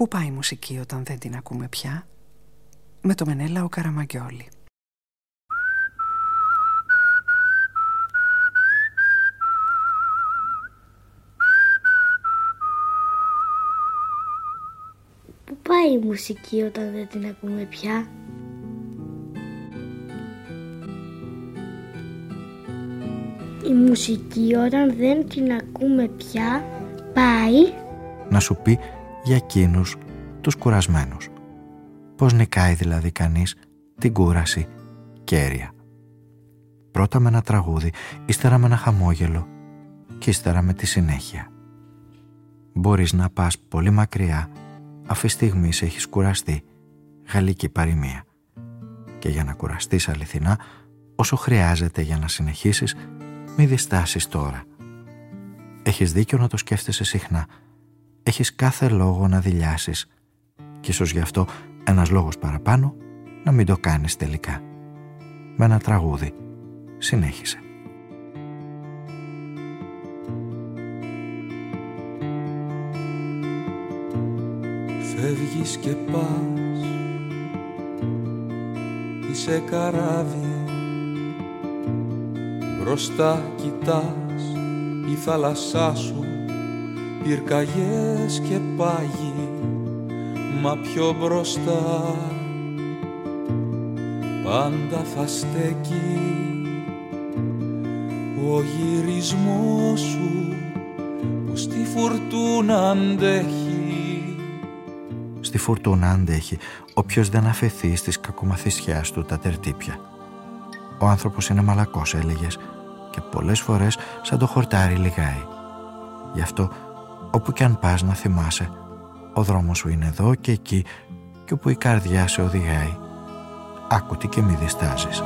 Πού πάει η μουσική όταν δεν την ακούμε πια; Με το Μενέλα ο Καραμαγκιόλη. Πού πάει η μουσική όταν δεν την ακούμε πια; Η μουσική όταν δεν την ακούμε πια πάει. Να σου πει για εκείνους τους κουρασμένους. Πώς νικάει δηλαδή κανείς την κούραση κέρια. Πρώτα με ένα τραγούδι, ύστερα με ένα χαμόγελο και ύστερα με τη συνέχεια. Μπορείς να πας πολύ μακριά, αφή στιγμής έχεις κουραστεί, γαλλική παροιμία. Και για να κουραστείς αληθινά, όσο χρειάζεται για να συνεχίσεις, μη διστάσεις τώρα. Έχεις δίκιο να το σκέφτεσαι συχνά. Έχεις κάθε λόγο να δηλιάσεις. Και ίσως γι' αυτό ένας λόγος παραπάνω να μην το κάνεις τελικά. Με ένα τραγούδι. Συνέχισε. Φεύγεις και πας Είσαι καράβι Μπροστά κοιτάς η θάλασσά σου Πυρκαγιές και πάγι Μα πιο μπροστά Πάντα θα στέκει. Ο γυρισμός σου Που στη φουρτούνα αντέχει. Στη φουρτούνα αντέχει. Όποιος δεν αφαιθεί στις κακομαθησιάς του τα τερτύπια. Ο άνθρωπος είναι μαλακός έλεγες και πολλές φορές σαν το χορτάρι λιγάει. Γι' αυτό όπου κι αν πας να θυμάσαι ο δρόμος σου είναι εδώ και εκεί και όπου η καρδιά σε οδηγάει. Άκουτη και μη διστάζεις.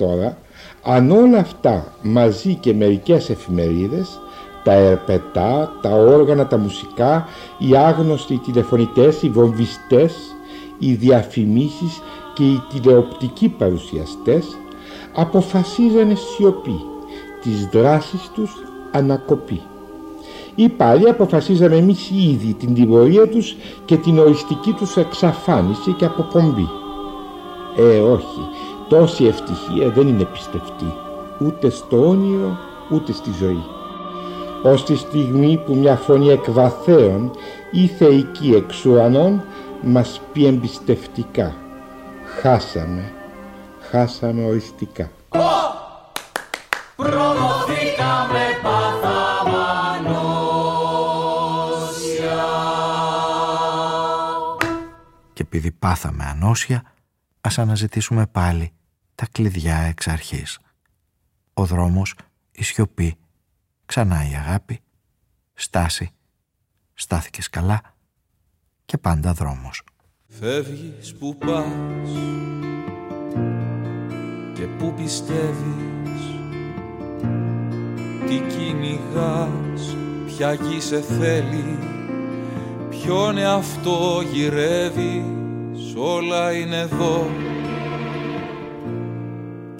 Τώρα αν όλα αυτά μαζί και μερικές εφημερίδες τα ερπετά, τα όργανα, τα μουσικά, οι άγνωστοι τηλεφωνητές, οι βομβιστές, οι διαφημίσεις και οι τηλεοπτικοί παρουσιαστές αποφασίζανε σιωπή, τις δράσεις τους ανακοπή. Ή πάλι αποφασίζαμε εμείς ήδη την τιμωρία τους και την οριστική τους εξαφάνιση και αποπομπή. Ε, όχι, τόση ευτυχία δεν είναι πιστευτή, ούτε στο όνειρο, ούτε στη ζωή. Ως τη στιγμή που μια φωνή εκβαθέων ή θεϊκή εξ ουρανών μας πει εμπιστευτικά «Χάσαμε, χάσαμε οριστικά». Προδοθήκαμε Και επειδή πάθαμε ανώσια, ας αναζητήσουμε πάλι τα κλειδιά εξ αρχής. Ο δρόμος, η σιωπή, ξανά η αγάπη, στάση, στάθηκες καλά και πάντα δρόμος. Φεύγεις που πας και που πιστεύεις Τι κυνηγάς, ποια γη σε θέλει Ποιον εαυτό γυρεύεις, όλα είναι εδώ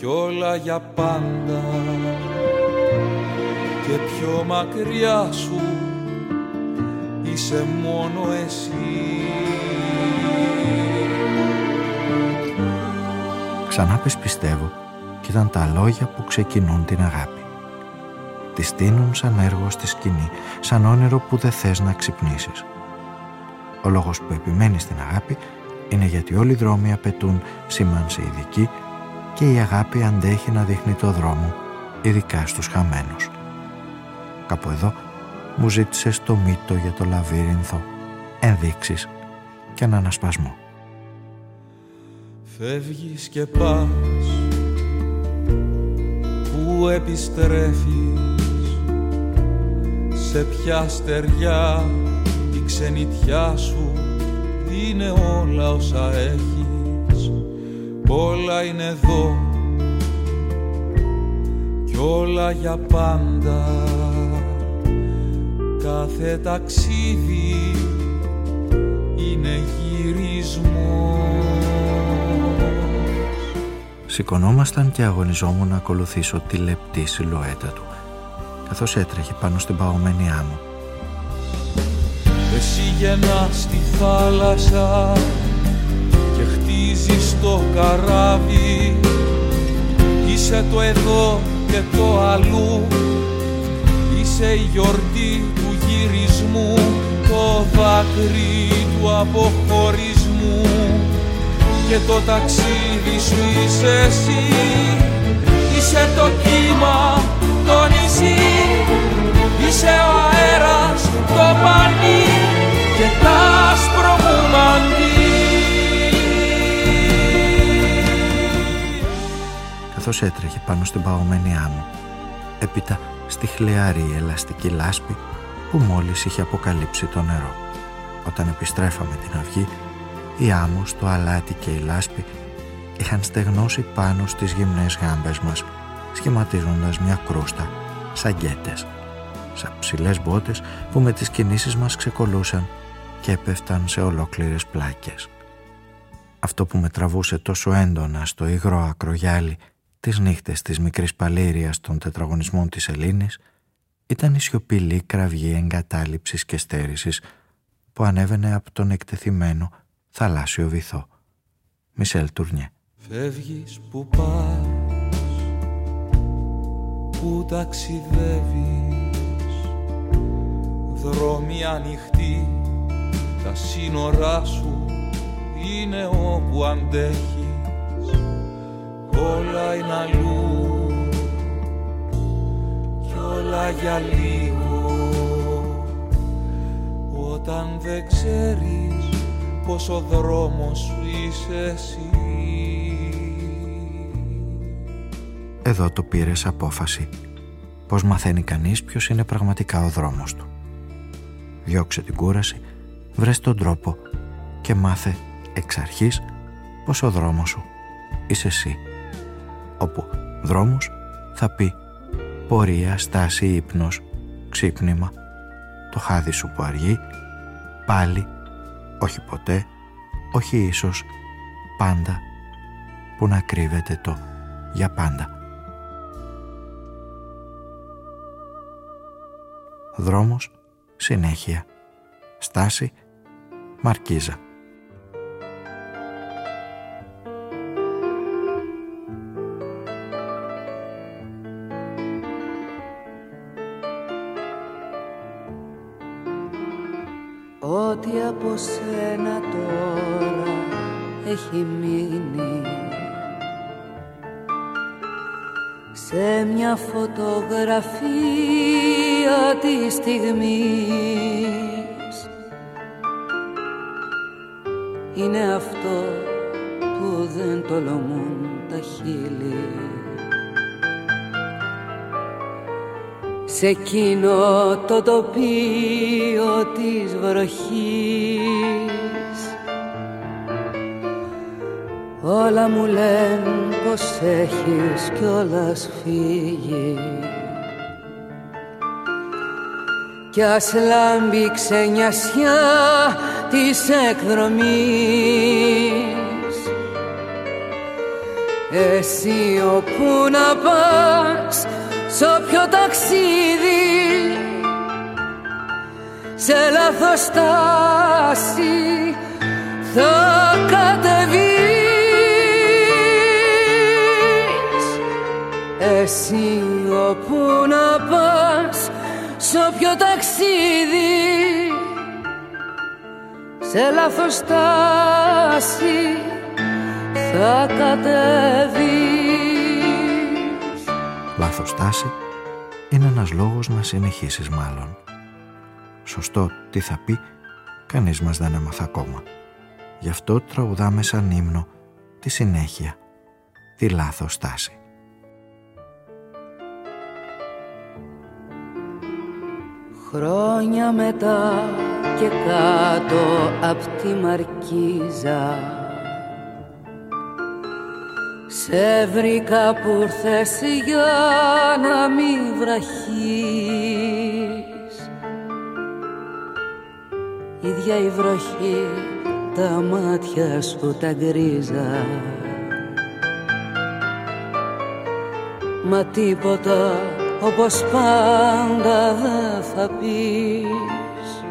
Κι όλα για πάντα Και πιο μακριά σου είσαι μόνο εσύ Ξανά πες πιστεύω και ήταν τα λόγια που ξεκινούν την αγάπη. τη στείνουν σαν έργο στη σκηνή, σαν όνειρο που δεν θες να ξυπνήσεις. Ο λόγος που επιμένει στην αγάπη είναι γιατί όλοι οι δρόμοι απαιτούν σήμανση ειδική και η αγάπη αντέχει να δείχνει το δρόμο, ειδικά στους χαμένους. Κάπου εδώ μου ζήτησες το μύτο για το λαβύρινθο, ενδείξεις και έναν ανασπασμό. Φεύγεις και πας Πού επιστρέφεις Σε ποια στεριά Η ξενιτιά σου Είναι όλα όσα έχεις Όλα είναι εδώ. Κι όλα για πάντα. Κάθε ταξίδι Είναι γυρισμός. Σηκωνόμασταν και αγωνιζόμουν να ακολουθήσω τη λεπτή σιλουέτα του καθώς έτρεχε πάνω στην παγωμένη άμμο. Εσύ γεννάς στη θάλασσα και χτίζεις το καράβι. Είσαι το εδώ και το αλλού. Είσαι η γιορτή του γυρισμού το δάκρυ του αποχωρισμού. Και το ταξίδι σου είσαι εσύ. Είσαι το κύμα, το νησί. Είσαι ο αέρας, το πανί. Και τα άσπρο Καθώς έτρεχε πάνω στην παγωμένη άμμο έπειτα στη χλιαρή ελαστική λάσπη που μόλις είχε αποκαλύψει το νερό. Όταν επιστρέφαμε την αυγή η άμμος, το αλάτι και η λάσπη είχαν στεγνώσει πάνω στις γυμνές γάμπες μας σχηματίζοντας μια κρούστα σαν γκέτες σαν ψηλές μπότες που με τις κινήσεις μας ξεκολούσαν και έπεφταν σε ολόκληρες πλάκες. Αυτό που με τραβούσε τόσο έντονα στο υγρό ακρογιάλι τις νύχτες της μικρής παλήριας των τετραγωνισμών της Ελλήνης ήταν η σιωπηλή κραυγή εγκατάλειψης και στέρησης που ανέβαινε από τον εκτεθειμένο θαλάσσιο βυθό. Μισελ Τουρνιέ. Φεύγεις που πας, που ταξιδεύεις Δρόμοι ανοιχτοί, τα σύνορά σου είναι όπου αντέχεις Όλα είναι αλλού κι όλα για λίγο Όταν δεν ξέρεις πως ο δρόμος σου είσαι εσύ Εδώ το πήρες απόφαση πως μαθαίνει κανείς ποιος είναι πραγματικά ο δρόμος του. Διώξε την κούραση, βρες τον τρόπο και μάθε εξ αρχής πως ο δρόμος σου είσαι εσύ. Όπου δρόμος θα πει πορεία, στάση, ύπνος, ξύπνημα, το χάδι σου που αργεί, πάλι όχι ποτέ, όχι ίσως, πάντα, που να κρύβεται το για πάντα. Δρόμος, συνέχεια, στάση, μαρκίζα. Από σένα τώρα έχει μείνει. Σε μια φωτογραφία της στιγμής. Είναι αυτό που δεν τολμούν τα χείλη σε εκείνο το τοπίο της βροχής. Όλα μου λένε πως έχεις κιόλας φύγει. Κι ας λάμπει ξενιασιά της εκδρομής. Εσύ όπου να πας σ' όποιο ταξίδι σε λάθος στάση θα κατεβείς. Εσύ όπου να πας Σ' όποιο ταξίδι Σε λάθος στάση θα κατεβείς Λάθος στάση είναι ένας λόγος να συνεχίσεις μάλλον. Σωστό τι θα πει, κανείς μας δεν έμαθα ακόμα. Γι' αυτό τραγουδάμε σαν ύμνο τη συνέχεια, τη λάθος στάση. Χρόνια μετά και κάτω απ' τη μαρκίζα Σε βρήκα που ήρθες για να μη βραχείς. Ίδια η βροχή τα μάτια σου τα γκρίζα. Μα τίποτα όπως πάντα δεν θα πεις.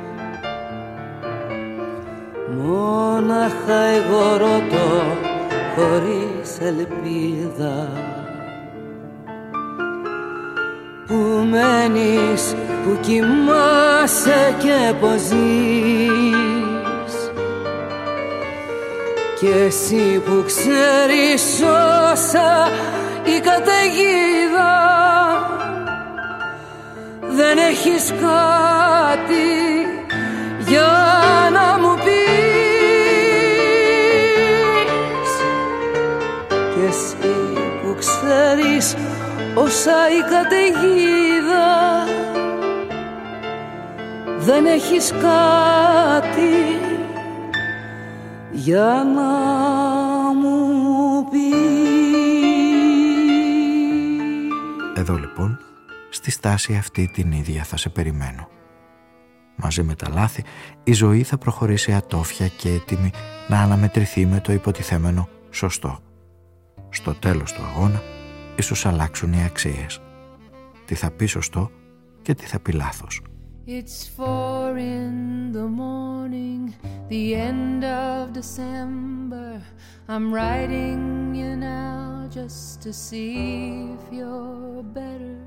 Μόναχα εγώ ρωτώ χωρίς ελπίδα Που μένεις, που κοιμάσαι και πως ζεις. Κι εσύ που ξέρεις όσα η καταιγίδα δεν έχεις κάτι για όσα η καταιγίδα δεν έχεις κάτι για να μου πεις Εδώ λοιπόν στη στάση αυτή την ίδια θα σε περιμένω. Μαζί με τα λάθη, η ζωή θα προχωρήσει ατόφια και έτοιμη να αναμετρηθεί με το υποτιθέμενο σωστό. Στο τέλος του αγώνα, ίσως αλλάξουν οι αξίες. Τι θα πει σωστό και τι θα πει λάθος. It's four in the morning, the end of December. I'm writing you now just to see if you're better.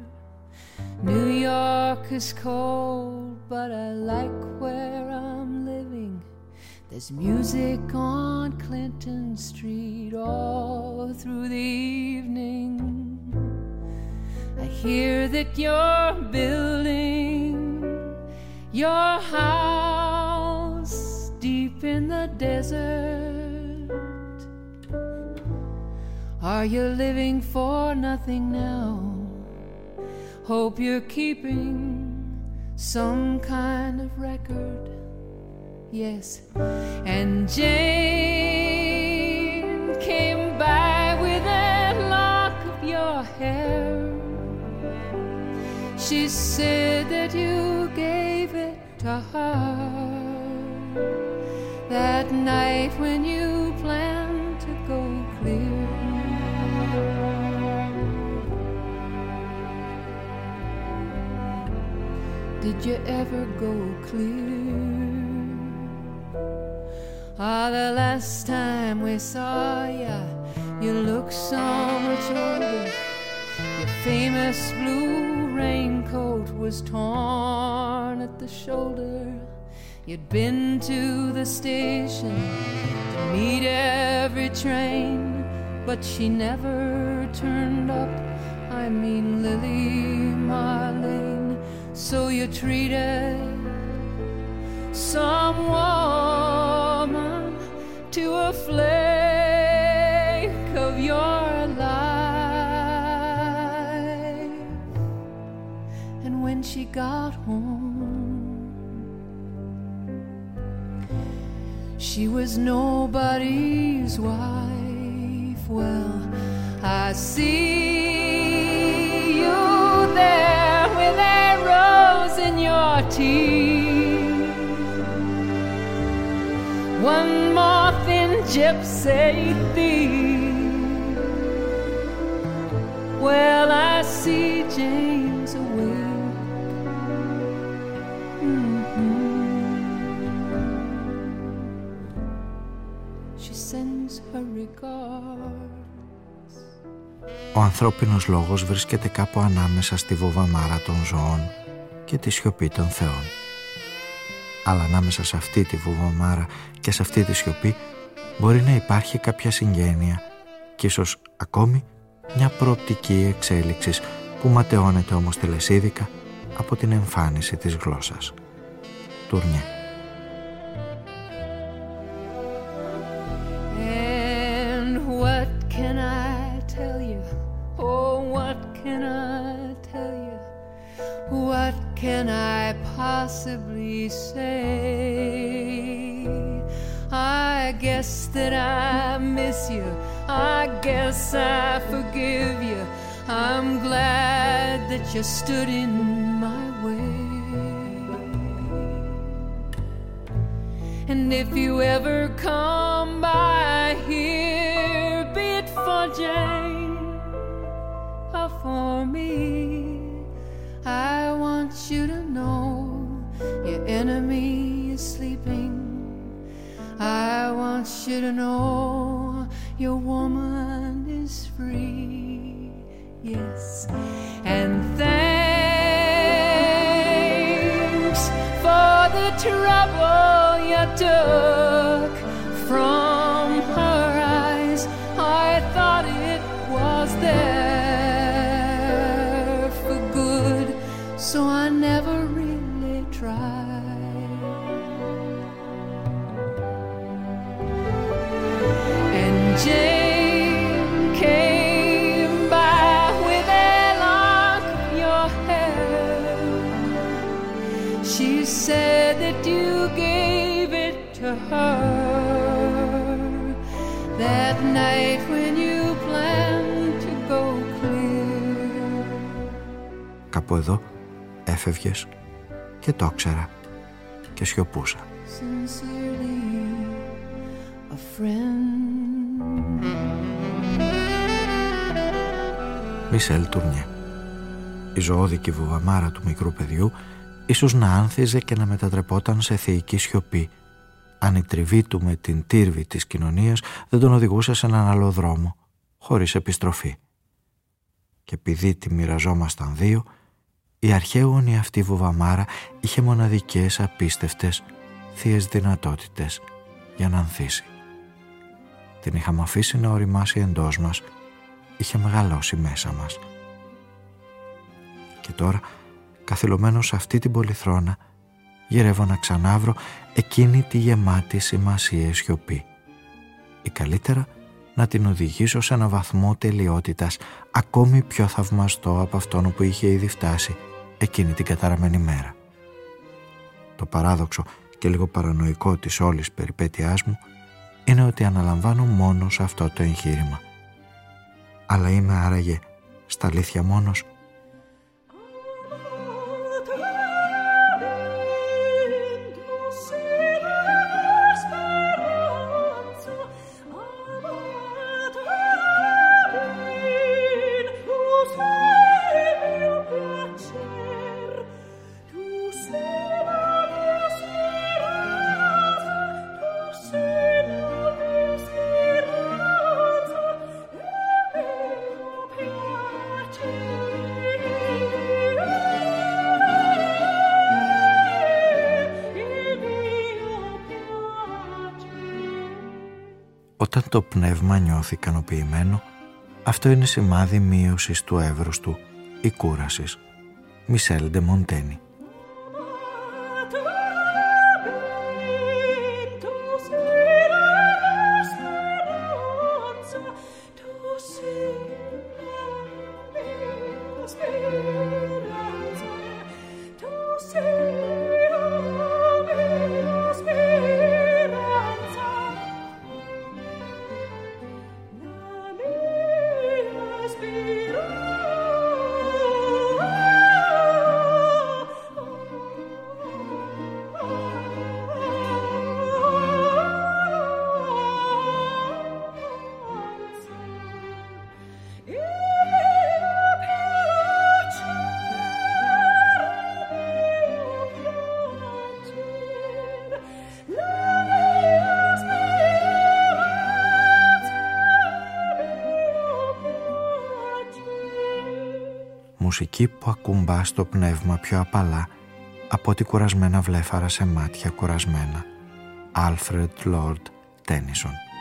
New York is cold, but I like where I'm living. There's music on Clinton Street all through the evening. I hear that you're building your house deep in the desert. Are you living for nothing now? Hope you're keeping some kind of record. Yes. And Jane came by with a lock of your hair. She said that you gave it to her that night when you planned to go clear. Did you ever go clear? Ah, the last time we saw ya, you looked so much older. Your famous blue raincoat was torn at the shoulder. You'd been to the station to meet every train, but she never turned up. I mean, Lily Marlene. So you treated some woman to a flake of your life. And when she got home, she was nobody's wife. Well, I see you there with a rose in your teeth. One more gypsy thief. Well, I see James awake. Mhm. She sends her regards. ο ανθρώπινος λόγος βρίσκεται κάπου ανάμεσα στη βοβαμάρα των ζώων και τη σιωπή των θεών. Αλλά ανάμεσα σε αυτή τη βοβαμάρα και σε αυτή τη σιωπή μπορεί να υπάρχει κάποια συγγένεια και ίσως ακόμη μια προοπτική εξέλιξης που ματαιώνεται όμως τελεσίδικα από την εμφάνιση της γλώσσας. Τουρνιέ. And what can I tell you? Guess that I miss you. I guess I forgive you. I'm glad that you stood in my way. And if you ever come by here, be it for Jane or for me, I want you to know your enemy. I want you to know your woman is free. Yes, and thanks for the trouble you took Κάπου εδώ έφευγες και το ήξερα και σιωπούσα. Sincerely, a friend. Μισελ Τουρνιέ. Η ζωώδικη βουβαμάρα του μικρού παιδιού ίσως να άνθιζε και να μετατρεπόταν σε θεϊκή σιωπή αν η τριβή του με την τύρβη της κοινωνίας δεν τον οδηγούσε σε έναν άλλο δρόμο, χωρίς επιστροφή. Και επειδή τη μοιραζόμασταν δύο, η αρχαίωνη αυτή βουβαμάρα είχε μοναδικές απίστευτες θείες δυνατότητες για να ανθίσει. Την είχαμε αφήσει να οριμάσει εντός μας, είχε μεγαλώσει μέσα μας. Και τώρα, καθυλωμένος σε αυτή την πολυθρόνα, γυρεύω να ξανάβρω εκείνη τη γεμάτη σημασία σιωπή. Ή καλύτερα να την οδηγήσω σε ένα βαθμό τελειότητας ακόμη πιο θαυμαστό από αυτόν που είχε ήδη φτάσει εκείνη την καταραμένη μέρα. Το παράδοξο και λίγο παρανοϊκό της όλης περιπέτειάς μου είναι ότι αναλαμβάνω μόνος σε αυτό το εγχείρημα. Αλλά είμαι άραγε στα αλήθεια μόνος το πνεύμα νιώθει ικανοποιημένο, αυτό είναι σημάδι μείωσης του εύρους του ή κούρασης. Μισελ Ντε Μοντένι. Μουσική που ακουμπά στο πνεύμα πιο απαλά από ότι κουρασμένα βλέφαρα σε μάτια κουρασμένα. Alfred Lord Tennyson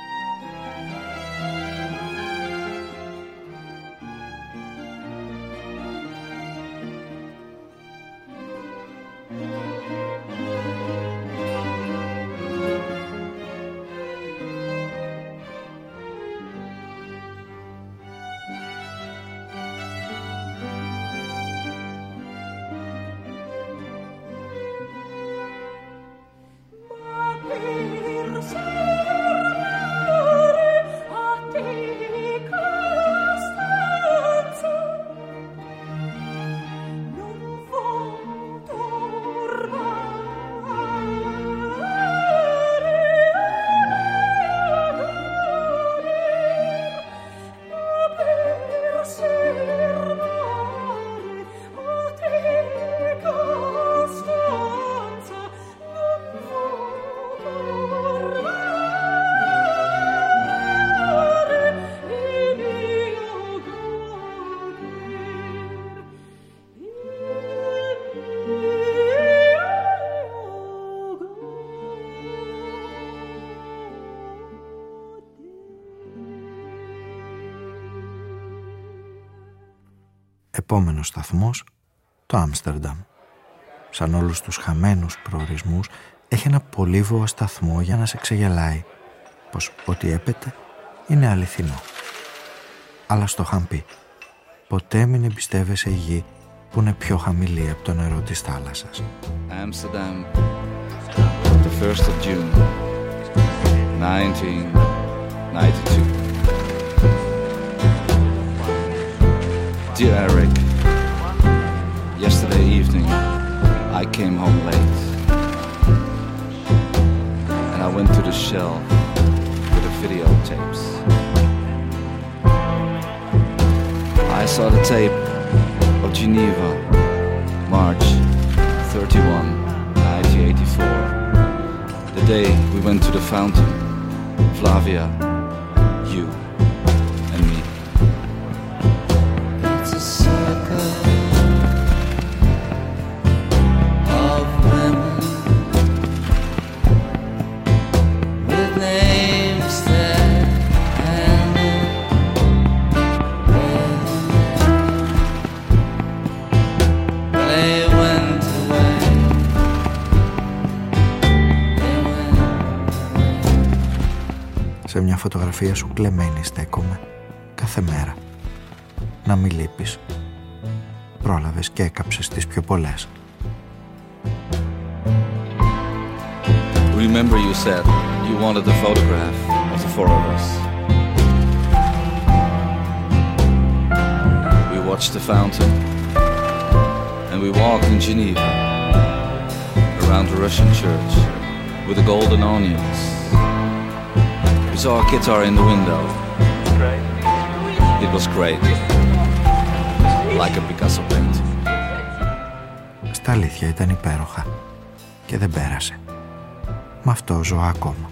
επόμενος σταθμός το Άμστερνταμ. Σαν όλους τους χαμένους προορισμούς έχει ένα πολύβοο σταθμό για να σε ξεγελάει πως ό,τι έπεται είναι αληθινό. Αλλά στο είχαν πει ποτέ μην εμπιστεύεσαι γη που είναι πιο χαμηλή από το νερό της θάλασσας. Amsterdam, the 1st of June, 1992. Dear Eric, yesterday evening I came home late and I went to the shell with the videotapes. I saw the tape of Geneva, March 31, 1984. The day we went to the fountain, Flavia, φωτογραφία σου κλεμμένη στέκομαι κάθε μέρα. Να μην λείπεις. Πρόλαβες και έκαψες τις πιο πολλές. Remember you said you wanted a photograph of the four of us. We watched the fountain and we walked in Geneva around the Russian church with the golden onions saw a guitar in the window. It was great. Like a Picasso paint. Στα αλήθεια ήταν υπέροχα και δεν πέρασε. Μα αυτό ζω ακόμα.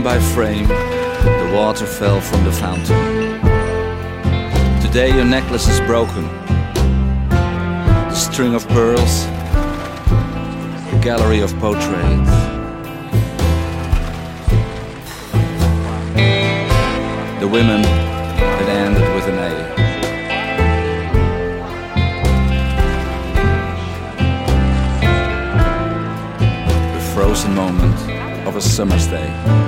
Frame by frame, the water fell from the fountain. Today your necklace is broken. The string of pearls, the gallery of portraits. The women that ended with an A. The frozen moment of a summer's day.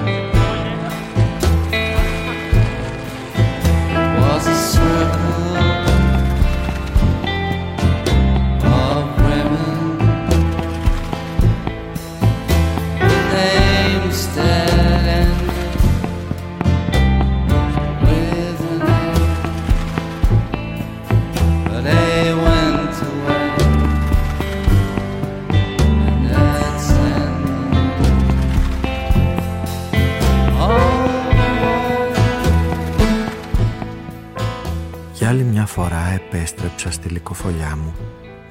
Στη λικοφολιά μου,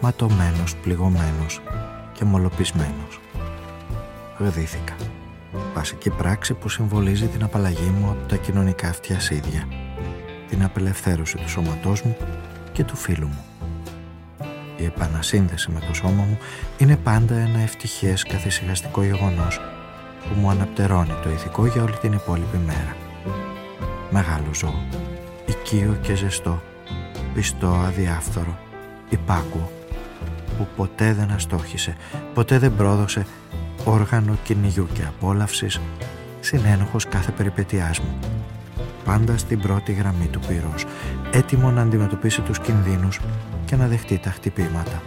ματωμένος, πληγωμένος και μολοπισμένος. Γδύθηκα. Βασική πράξη που συμβολίζει την απαλλαγή μου από τα κοινωνικά αυτιασίδια, την απελευθέρωση του σώματός μου και του φίλου μου. Η επανασύνδεση με το σώμα μου είναι πάντα ένα ευτυχές καθησυχαστικό γεγονός που μου αναπτερώνει το ηθικό για όλη την υπόλοιπη μέρα. Μεγάλο ζώο, οικείο και ζεστό, πιστό, αδιάφθορο, υπάκουο, που ποτέ δεν αστόχησε, ποτέ δεν πρόδωσε όργανο κυνηγιού και απόλαυσης, συνένοχος κάθε περιπετειάς μου. Πάντα στην πρώτη γραμμή του πυρός, έτοιμο να αντιμετωπίσει τους κινδύνους και να δεχτεί τα χτυπήματα.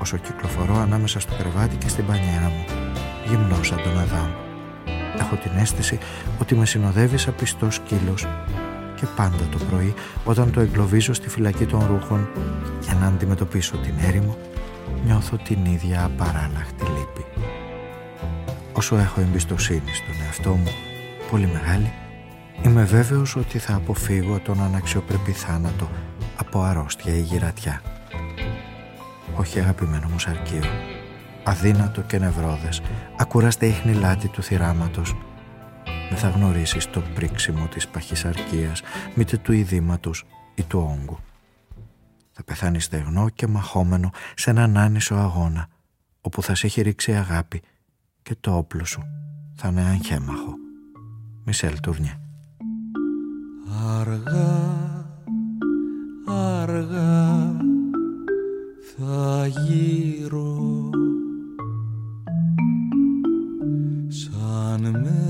Όσο κυκλοφορώ ανάμεσα στο κρεβάτι και στην πανιέρα μου, γυμνός σαν τον Αδάμ. Έχω την αίσθηση ότι με συνοδεύεις σαν πιστός σκύλος και πάντα το πρωί όταν το εγκλωβίζω στη φυλακή των ρούχων για να αντιμετωπίσω την έρημο νιώθω την ίδια απαράλλαχτη λύπη. Όσο έχω εμπιστοσύνη στον εαυτό μου πολύ μεγάλη είμαι βέβαιος ότι θα αποφύγω τον αναξιοπρεπή θάνατο από αρρώστια ή γυρατιά. Όχι αγαπημένο μου σαρκείο αδύνατο και νευρόδες, ακούραστε η χνηλάτη του θυράματος. Δεν θα γνωρίσεις το πρίξιμο της παχυσαρκίας, μήτε του ειδήματος ή του όγκου. Θα πεθάνεις στεγνό και μαχόμενο σε έναν άνισο αγώνα, όπου θα σε έχει ρίξει αγάπη και το όπλο σου θα είναι αγχέμαχο. Μισελ Τουρνιέ. Αργά, αργά θα γύρω σαν μέρα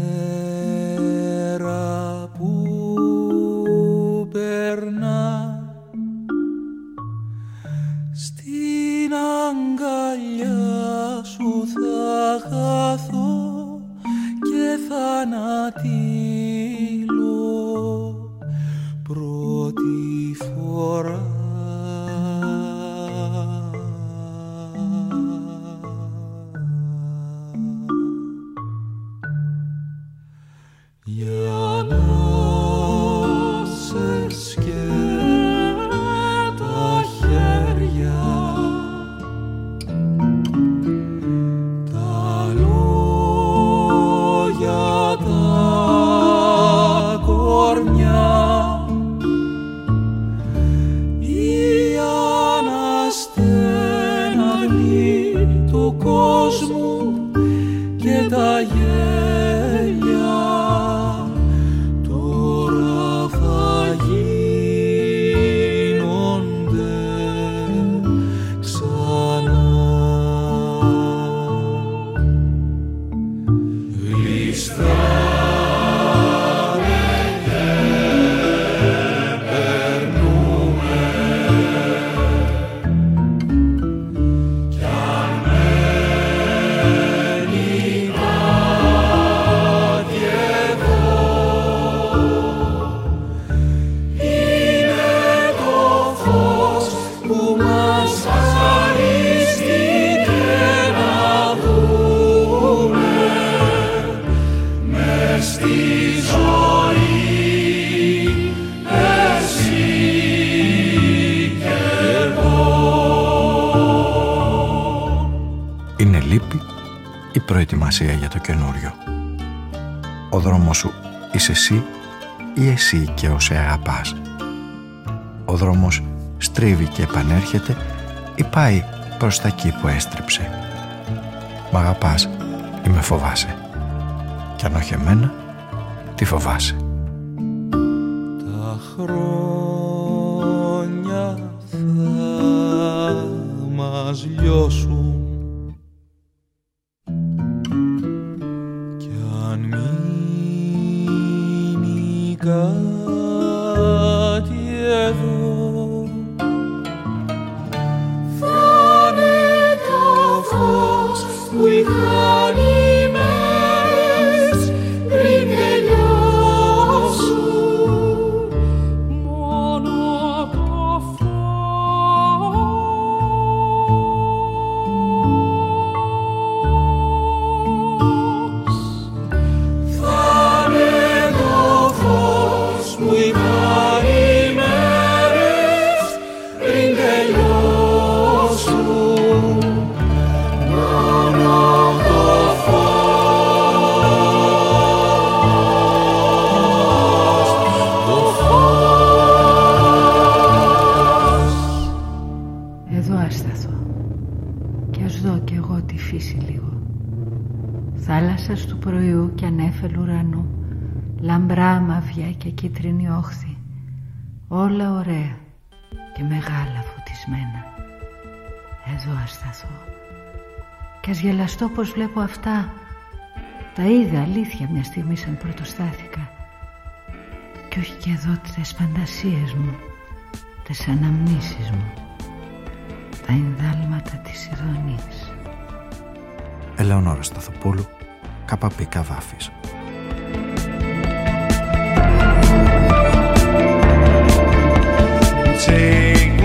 για το καινούριο. Ο δρόμος σου είσαι εσύ ή εσύ και όσοι αγαπάς. Ο δρόμος στρίβει και επανέρχεται ή πάει προς τα εκεί που έστριψε. Μ' αγαπάς ή με φοβάσαι. Κι αν όχι εμένα, τι φοβάσαι. Τα χρόνια θα μας λιώσουν ασταθώ και ας γελαστώ πως βλέπω αυτά. Τα είδα αλήθεια μια στιγμή σαν πρωτοστάθηκα. Και όχι και εδώ τις φαντασίες μου τις αναμνήσεις μου. Τα ενδάλματα της ειδονής Ελεονόρα Σταθοπούλου Καπαπή Καβάφης. Take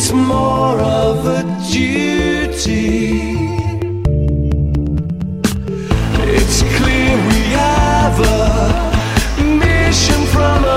It's more of a duty. It's clear we have a mission from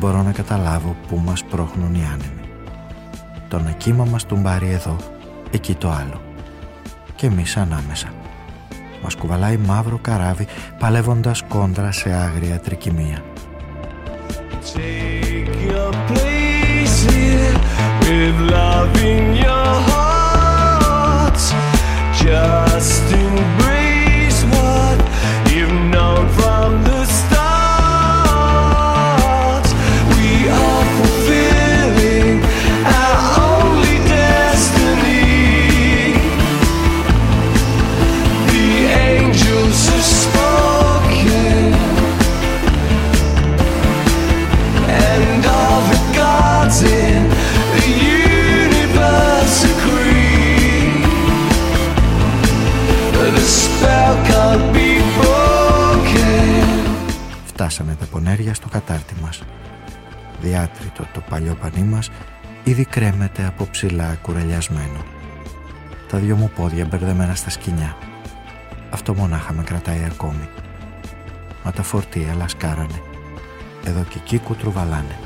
μπορώ να καταλάβω πού μας πρόχνουν οι άνεμοι. Το ένα κύμα μας τον πάρει εδώ Εκεί το άλλο. Και εμείς ανάμεσα. Μας κουβαλάει μαύρο καράβι Παλεύοντας κόντρα σε άγρια τρικυμία. Take your place here with love in your heart. Just embrace Φτάσαμε τα πονέρια στο κατάρτι μας. Διάτριτο το παλιό πανί μας Ήδη κρέμεται από ψηλά κουρελιασμένο. Τα δυο μου πόδια μπερδεμένα στα σκοινιά. Αυτό μονάχα με κρατάει ακόμη. Μα τα φορτία λασκάρανε. Εδώ και εκεί κουτρουβαλάνε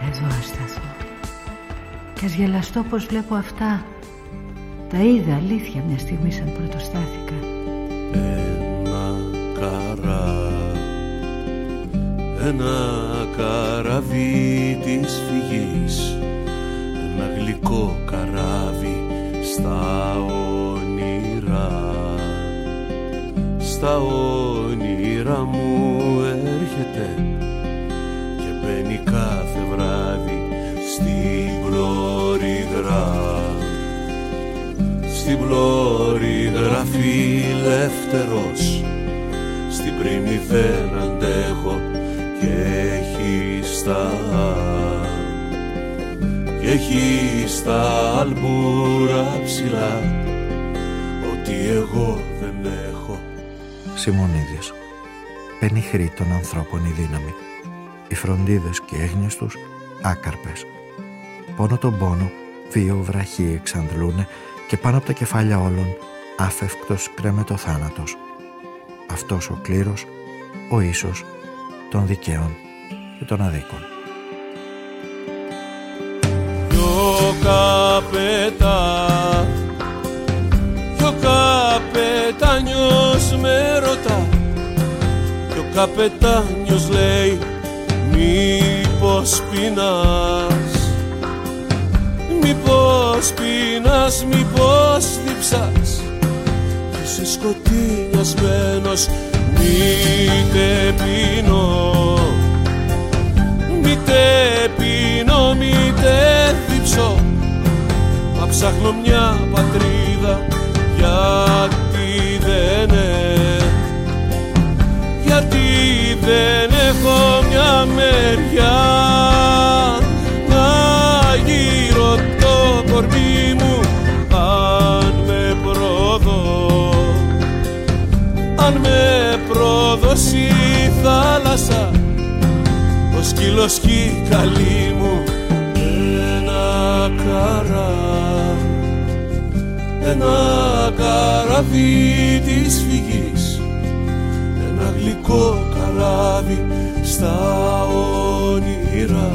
Εδώ ασταθώ και ας γελαστώ πως βλέπω αυτά. Τα είδα αλήθεια μια στιγμή σαν πρωτοστάθηκα. Ένα καρά Ένα καραβί της φυγής Ένα γλυκό καράβι στα όνειρα Στα όνειρα μου έρχεται Και μπαίνει κάθε βράδυ στην πλώρη Στην πλώρη γραφή ελεύθερος Στην πρίμη δεν αντέχω και έχει στα και έχει στα αλμπούρα ψηλά ότι εγώ δεν Σιμονίδης. Πενιχρή των ανθρώπων η δύναμη. Οι φροντίδες και έγνοιες τους άκαρπες. Πόνο τον πόνο, βίο βραχή εξαντλούνε και πάνω από τα κεφάλια όλων άφευκτος κρέμεται ο θάνατος. Αυτός ο κλήρος, ο ίσος των δικαίων και των αδίκων. Ποιο καπετά, ποιο καπετάνιος με ρωτά Ποιο καπετάνιος λέει μήπως πεινάς Μήπως πεινάς, μήπως διψάς Είσαι σκοτεινιασμένος μήτε πεινώ Μήτε πεινώ, μήτε διψώ Μα ψάχνω μια πατρίδα γιατί δεν Γιατί δεν έχω μια μεριά ο σκύλος κι η καλή μου ένα καρά. Ένα καράβι της φυγής ένα γλυκό καράβι στα όνειρα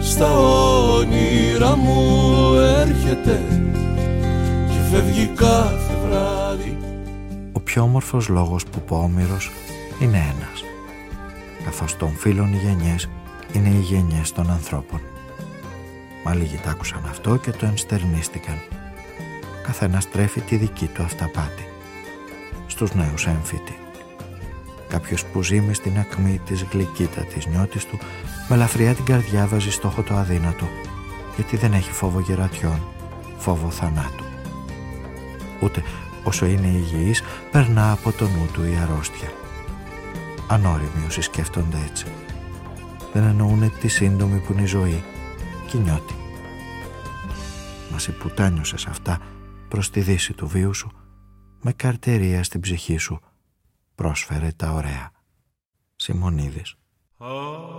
στα όνειρα μου έρχεται και φεύγει κάθε βράδυ. Ο πιο όμορφος λόγος που πω όμηρος είναι ένας καθώς των φίλων οι γενιές είναι οι γενιές των ανθρώπων. Μα λίγοι τ' άκουσαν αυτό και το ενστερνίστηκαν. Καθένας τρέφει τη δική του αυταπάτη. Στους νέους έμφυτη. Κάποιος που ζει με στην ακμή της γλυκύτα της νιώτης του με ελαφριά την καρδιά βάζει στόχο το αδύνατο γιατί δεν έχει φόβο γερατιών, φόβο θανάτου. Ούτε όσο είναι υγιής περνά από το νου του η αρρώστια ανώριμοι όσοι σκέφτονται έτσι. Δεν εννοούν τη σύντομη που είναι η ζωή και νιώτη. Μα σε πουτάνιωσες αυτά προς τη δύση του βίου σου με καρτερία στην ψυχή σου πρόσφερε τα ωραία. Σιμονίδης. Το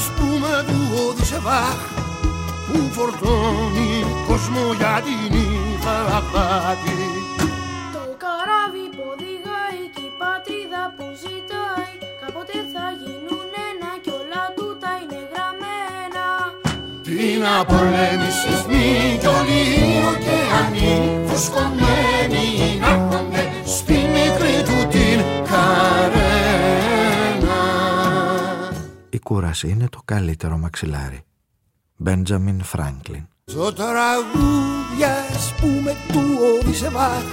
ας πούμε του Οδυσσεβάχ που φορτώνει κόσμο για την ηθαπάτη Το καράβι που οδηγάει και η πατρίδα που ζητάει κάποτε θα γίνουν ένα κι όλα τούτα είναι γραμμένα. Την απολέμησης μη κι όλοι οι ωκεανοί φουσκωμένοι να Η κούραση είναι το καλύτερο μαξιλάρι. Μπέντζαμιν Φράγκλιν. Το τραγούδι ας πούμε του Οδυσσεβάχ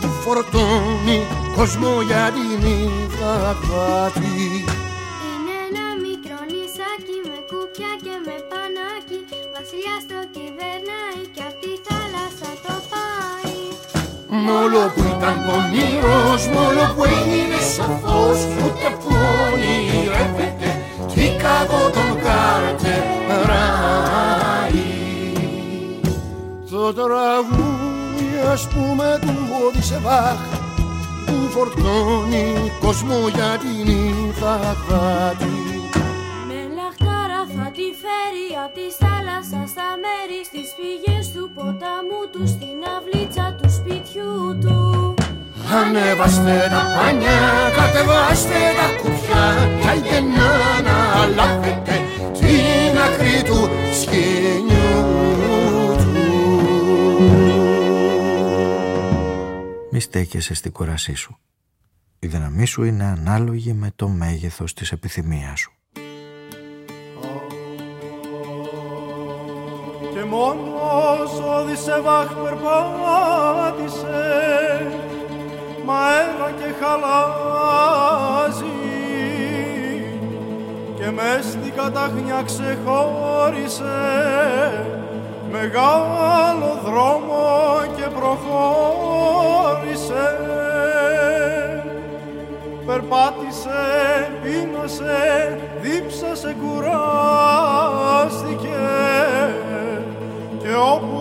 που φορτώνει κόσμο για την ηθαπάτη Είναι ένα μικρό νησάκι με κουπιά και με πανάκι. Βασιλιάς το κυβερνάει και απ' τη θάλασσα το πάει. Μόλο που ήταν πονηρός, μόλο που έγινε σοφός Ούτε που ονειρεύεται κι κακό τον καρτεράει Το τραγούδι ας πούμε του Οδυσσεβάχ που φορτώνει κόσμο για την ηθαπάτη Με λαχτάρα θα τη φέρει απ' τη θάλασσας στα μέρη Στις πηγές του ποταμού του Στην αυλίτσα του σπιτιού του Ανεβάστε τα πάνια, κατεβάστε τα κουπιά κι να αναλάβετε την άκρη του σκηνιού του. Μη στέκεσαι στην κουρασή σου. Η δύναμή σου είναι ανάλογη με το μέγεθος της επιθυμίας σου. Και μόνος ο Δησεβάχ περπάτησε μαέρα και χαλάζει. Και μες στην καταχνιά ξεχώρισε μεγάλο δρόμο και προχώρησε. Περπάτησε, πίνωσε, δίψασε, κουράστηκε. Και όπου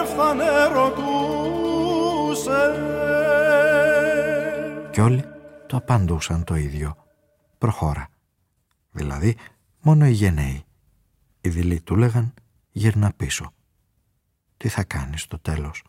έφτανε ρωτούσε Κι όλοι το απαντούσαν το ίδιο. Προχώρα. Δηλαδή, μόνο οι γενναίοι. Οι δειλοί του λέγαν γυρνά πίσω. Τι θα κάνεις στο τέλος;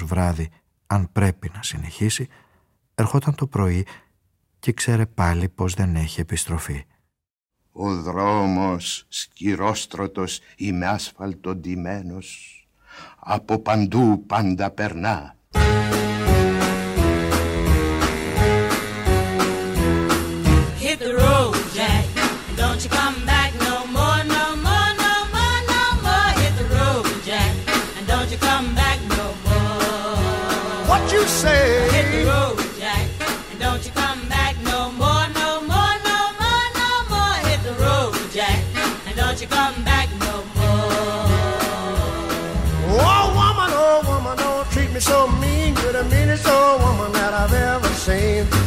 Συνήθως βράδυ αν πρέπει να συνεχίσει, ερχόταν το πρωί και ξέρε πάλι πως δεν έχει επιστροφή. Ο δρόμος σκυρόστρωτος ή με άσφαλτο ντυμένος από παντού πάντα περνά. Hit the road, Jack. and Don't you come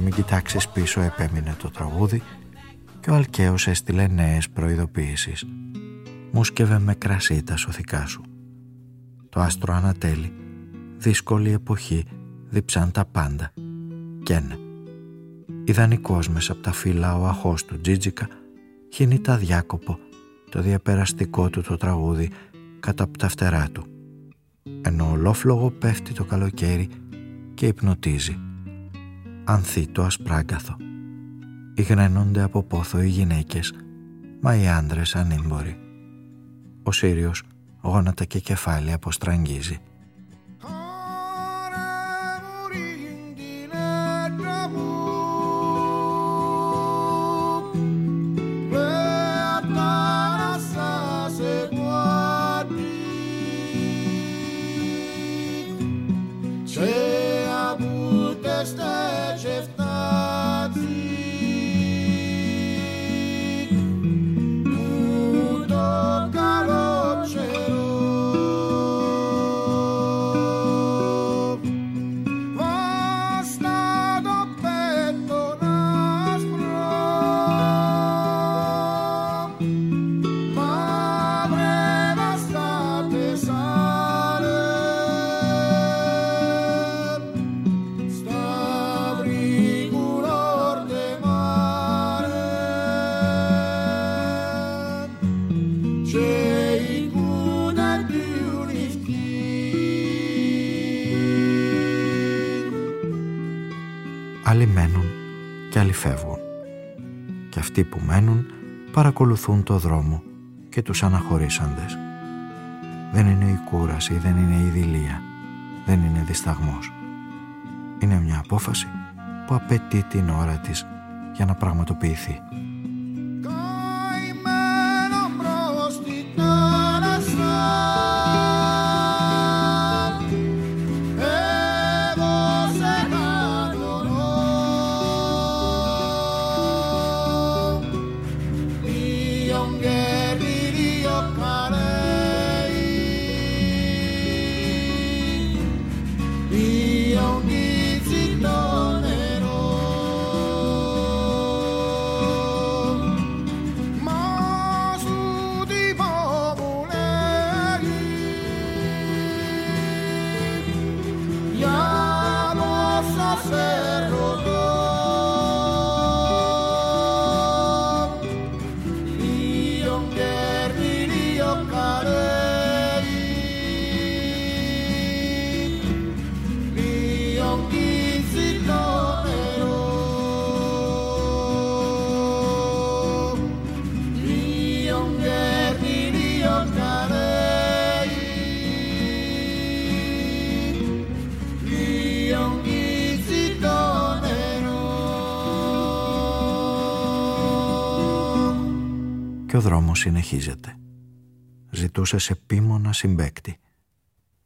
μην κοιτάξεις πίσω επέμεινε το τραγούδι και ο Αλκαίος έστειλε νέες προειδοποίησεις. Μουσκεύε με κρασί τα σωθικά σου. Το άστρο ανατέλει. Δύσκολη εποχή. Διψάν τα πάντα. Καίνε. Ιδανικός μέσα από τα φύλλα ο αχός του Τζίτζικα χύνει διάκοπο το διαπεραστικό του το τραγούδι κατά από τα φτερά του ενώ ολόφλογο πέφτει το καλοκαίρι και υπνοτίζει ανθεί το ασπράγκαθο. Υγραίνονται από πόθο οι γυναίκες μα οι άντρες ανήμποροι. Ο Σύριος γόνατα και κεφάλι αποστραγγίζει αυτοί που μένουν παρακολουθούν το δρόμο και τους αναχωρήσαντες. Δεν είναι η κούραση, δεν είναι η δηλία, δεν είναι δισταγμός. Είναι μια απόφαση που απαιτεί την ώρα της για να πραγματοποιηθεί. Ο δρόμος συνεχίζεται. Ζητούσε σε πίμωνα συμπέκτη.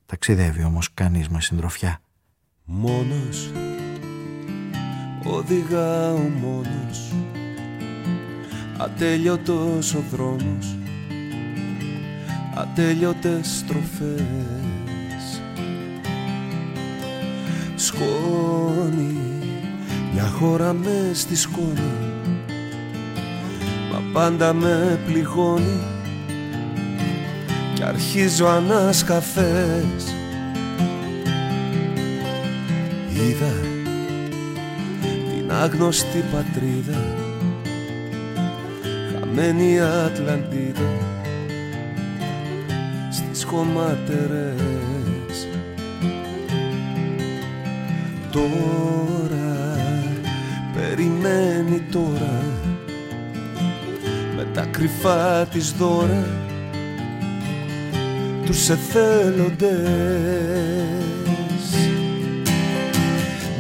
Ταξιδεύει όμως κανείς με συντροφιά. Μόνος, οδηγάω μόνος Ατέλειωτος ο δρόμος Ατέλειωτες στροφές Σκόνη, μια χώρα μες στη σκόνη πάντα με πληγώνει. Κι αρχίζω ανάσκαφες Είδα την άγνωστη πατρίδα χαμένη Ατλαντίδα στις χωματερές. Τώρα περιμένει τώρα τα κρυφά της δώρα τους εθέλοντες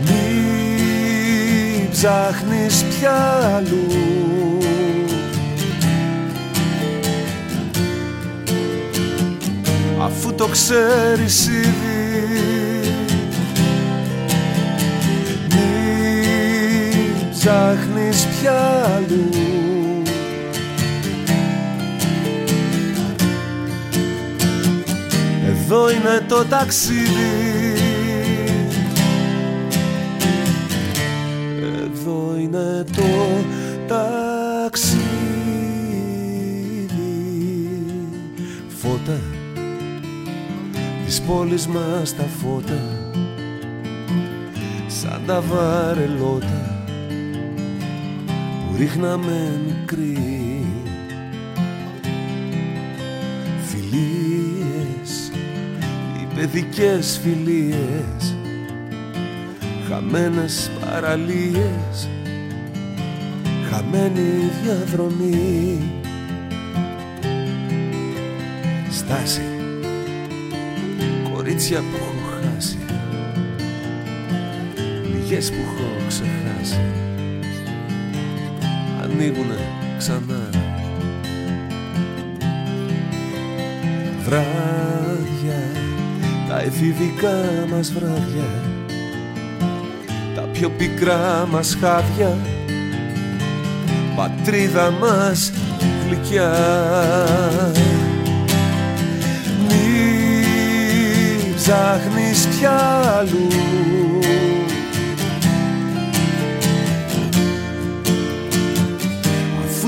Μη ψάχνεις πια αλλού. Αφού το ξέρεις ήδη Μη ψάχνεις πια αλλού Εδώ είναι το ταξίδι. Εδώ είναι το ταξίδι. Φώτα. Της πόλης μας τα φώτα. Σαν τα βαρελότα που που ρίχναμε παιδικές φιλίες Χαμένες παραλίες, χαμένη διαδρομή. Στάση, κορίτσια που έχω χάσει Λυγές που έχω ξεχάσει ανοίγουνε ξανά. Βράδια, τα εφηβικά μας βράδια Τα πιο πικρά μας χάδια Πατρίδα μας γλυκιά. Μη ψάχνεις πια αλλού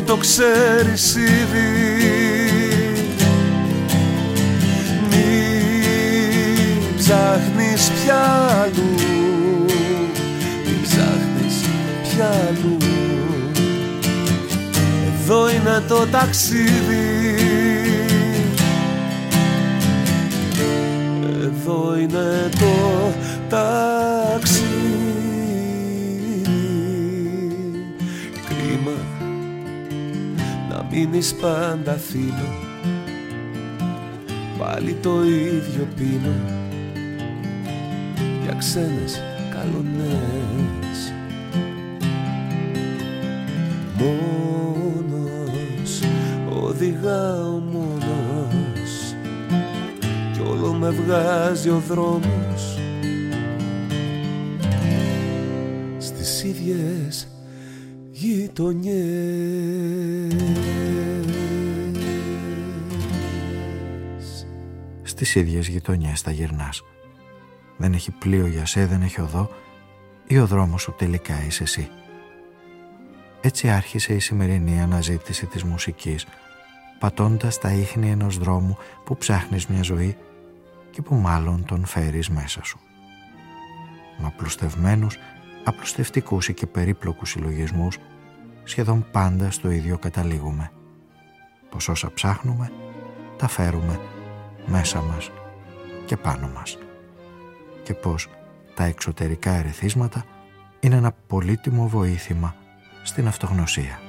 το ξέρεις ήδη ψάχνεις πια αλλού. Μη ψάχνεις πια αλλού. Εδώ είναι το ταξίδι. Εδώ είναι το ταξίδι. Μείνεις πάντα θύμα. Πάλι το ίδιο πείμα Για ξένες καλονές. Μόνος οδηγάω μόνος Κι όλο με βγάζει ο δρόμος. Στις ίδιες γειτονιές. Στις ίδιες γειτονιές θα γυρνάς Δεν έχει πλοίο για σε, δεν έχει οδό Ή ο δρόμος σου τελικά είσαι εσύ Έτσι άρχισε η σημερινή αναζήτηση της μουσικής πατώντας τα ίχνη ενός δρόμου που ψάχνεις μια ζωή και που μάλλον τον φέρεις μέσα σου. Με απλουστευμένους, απλουστευτικούς ή και περίπλοκους συλλογισμούς σχεδόν πάντα στο ίδιο καταλήγουμε. Πως όσα ψάχνουμε, τα φέρουμε μέσα μας και πάνω μας. Και πως τα εξωτερικά ερεθίσματα είναι ένα πολύτιμο βοήθημα στην αυτογνωσία.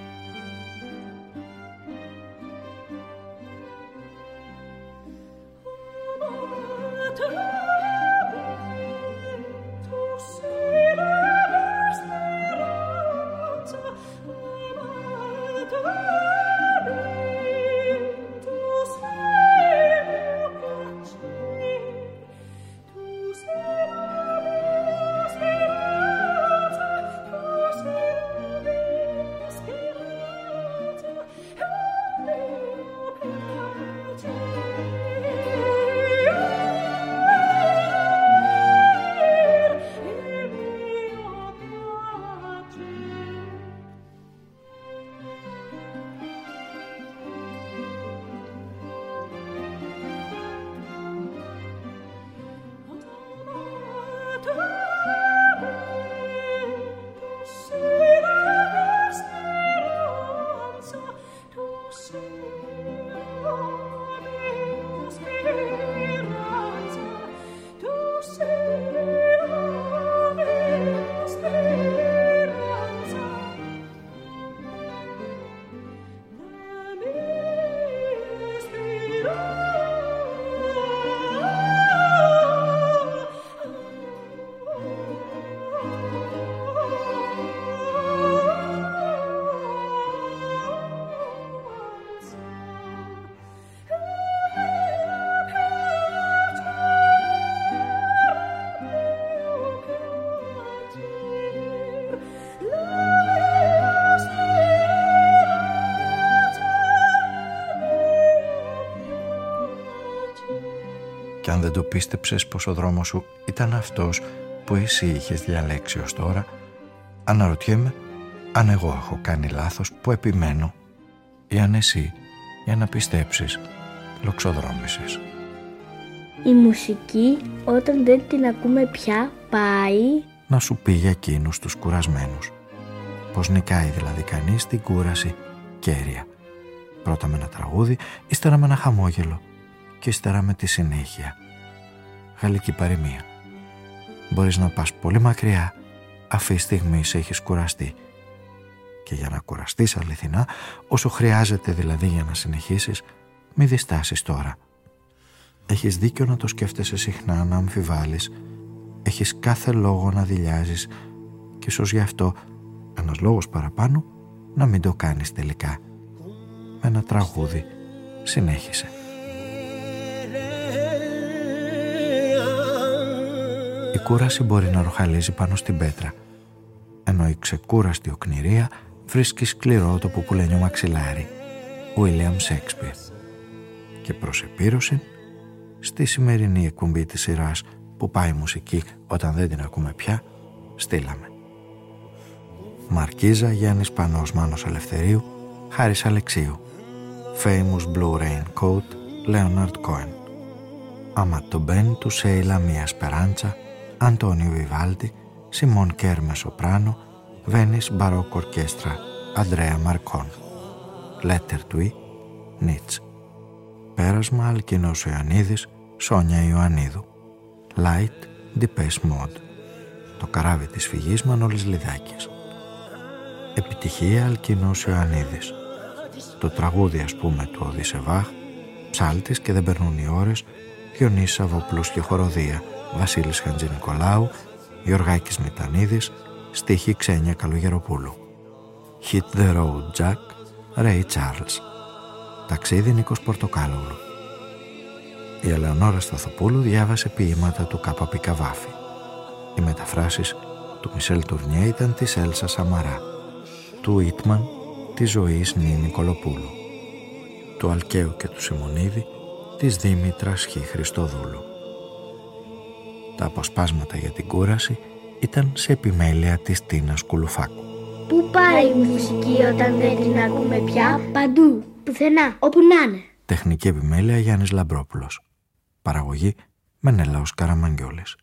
Δεν το πίστεψες πως ο δρόμος σου ήταν αυτός που εσύ είχες διαλέξει ως τώρα, αναρωτιέμαι αν εγώ έχω κάνει λάθος που επιμένω ή αν εσύ, για να πιστέψεις, λοξοδρόμησες. Η μουσική όταν δεν την ακούμε πια πάει... Να σου πει για εκείνους τους κουρασμένους. πως νικάει δηλαδή κανείς την κούραση κέρια. Πρώτα με ένα τραγούδι, ύστερα με ένα χαμόγελο και ύστερα με τη συνέχεια. Γαλλική παροιμία. Μπορείς να πας πολύ μακριά, αυτή στιγμή σε έχεις κουραστεί. Και για να κουραστείς αληθινά, όσο χρειάζεται δηλαδή για να συνεχίσεις, μη διστάσεις τώρα. Έχεις δίκιο να το σκέφτεσαι συχνά, να αμφιβάλλεις. Έχεις κάθε λόγο να δηλιάζεις και ίσως γι' αυτό ένας λόγος παραπάνω να μην το κάνεις τελικά. Με ένα τραγούδι συνέχισε. Η κούραση μπορεί να ροχαλίζει πάνω στην πέτρα, ενώ η ξεκούραστη οκνηρία βρίσκει σκληρό το πουπουλένιο μαξιλάρι, William Shakespeare. Και προς επίρρωση, στη σημερινή εκπομπή της σειράς που πάει η μουσική όταν δεν την ακούμε πια, στείλαμε. Μαρκίζα Γιάννης Πανός Μάνος Ελευθερίου Χάρης Αλεξίου Famous Blue Raincoat Leonard Cohen Amato Ben του Σέιλα Μία Σπεράντσα Αντώνιο Βιβάλτη Σιμών Κέρμε Σοπράνο Βένις Μπαρόκ Ορκέστρα Αντρέα Μαρκόν. Letter του Ι Νίτς. Πέρασμα Αλκινός Ιωαννίδης Σόνια Ιωαννίδου. Light Depeche Mode. Το καράβι της φυγής Μανώλης Λιδάκης. Επιτυχία Αλκινός Ιωαννίδης. Το τραγούδι ας πούμε του Οδυσσεβάχ Ψάλτης και δεν περνούν οι ώρες Διονύσης Σαββοπλούς και Χοροδία Βασίλης Χαντζηνικολάου Γιωργάκης Μητανίδης Στίχη Ξένια Καλογεροπούλου Hit the Road Jack Ray Charles Ταξίδι Νίκος Πορτοκάλογλου Η Ελεονόρα Σταθοπούλου διάβασε ποίηματα του Κάπα Πικαβάφη Οι μεταφράσεις του Μισελ Τουρνιέ ήταν της Έλσα Σαμαρά του Ίτμαν της ζωής Νίνη Κολοπούλου, του Αλκαίου και του Σιμονίδη της Δήμητρας Χ. Χριστοδούλου. Τα αποσπάσματα για την κούραση ήταν σε επιμέλεια της Τίνας Κουλουφάκου. Πού πάει η μουσική όταν δεν την ακούμε πια, παντού, πουθενά, όπου να είναι. Τεχνική επιμέλεια Γιάννης Λαμπρόπουλος. Παραγωγή Μενέλαος Καραμαγγιόλης.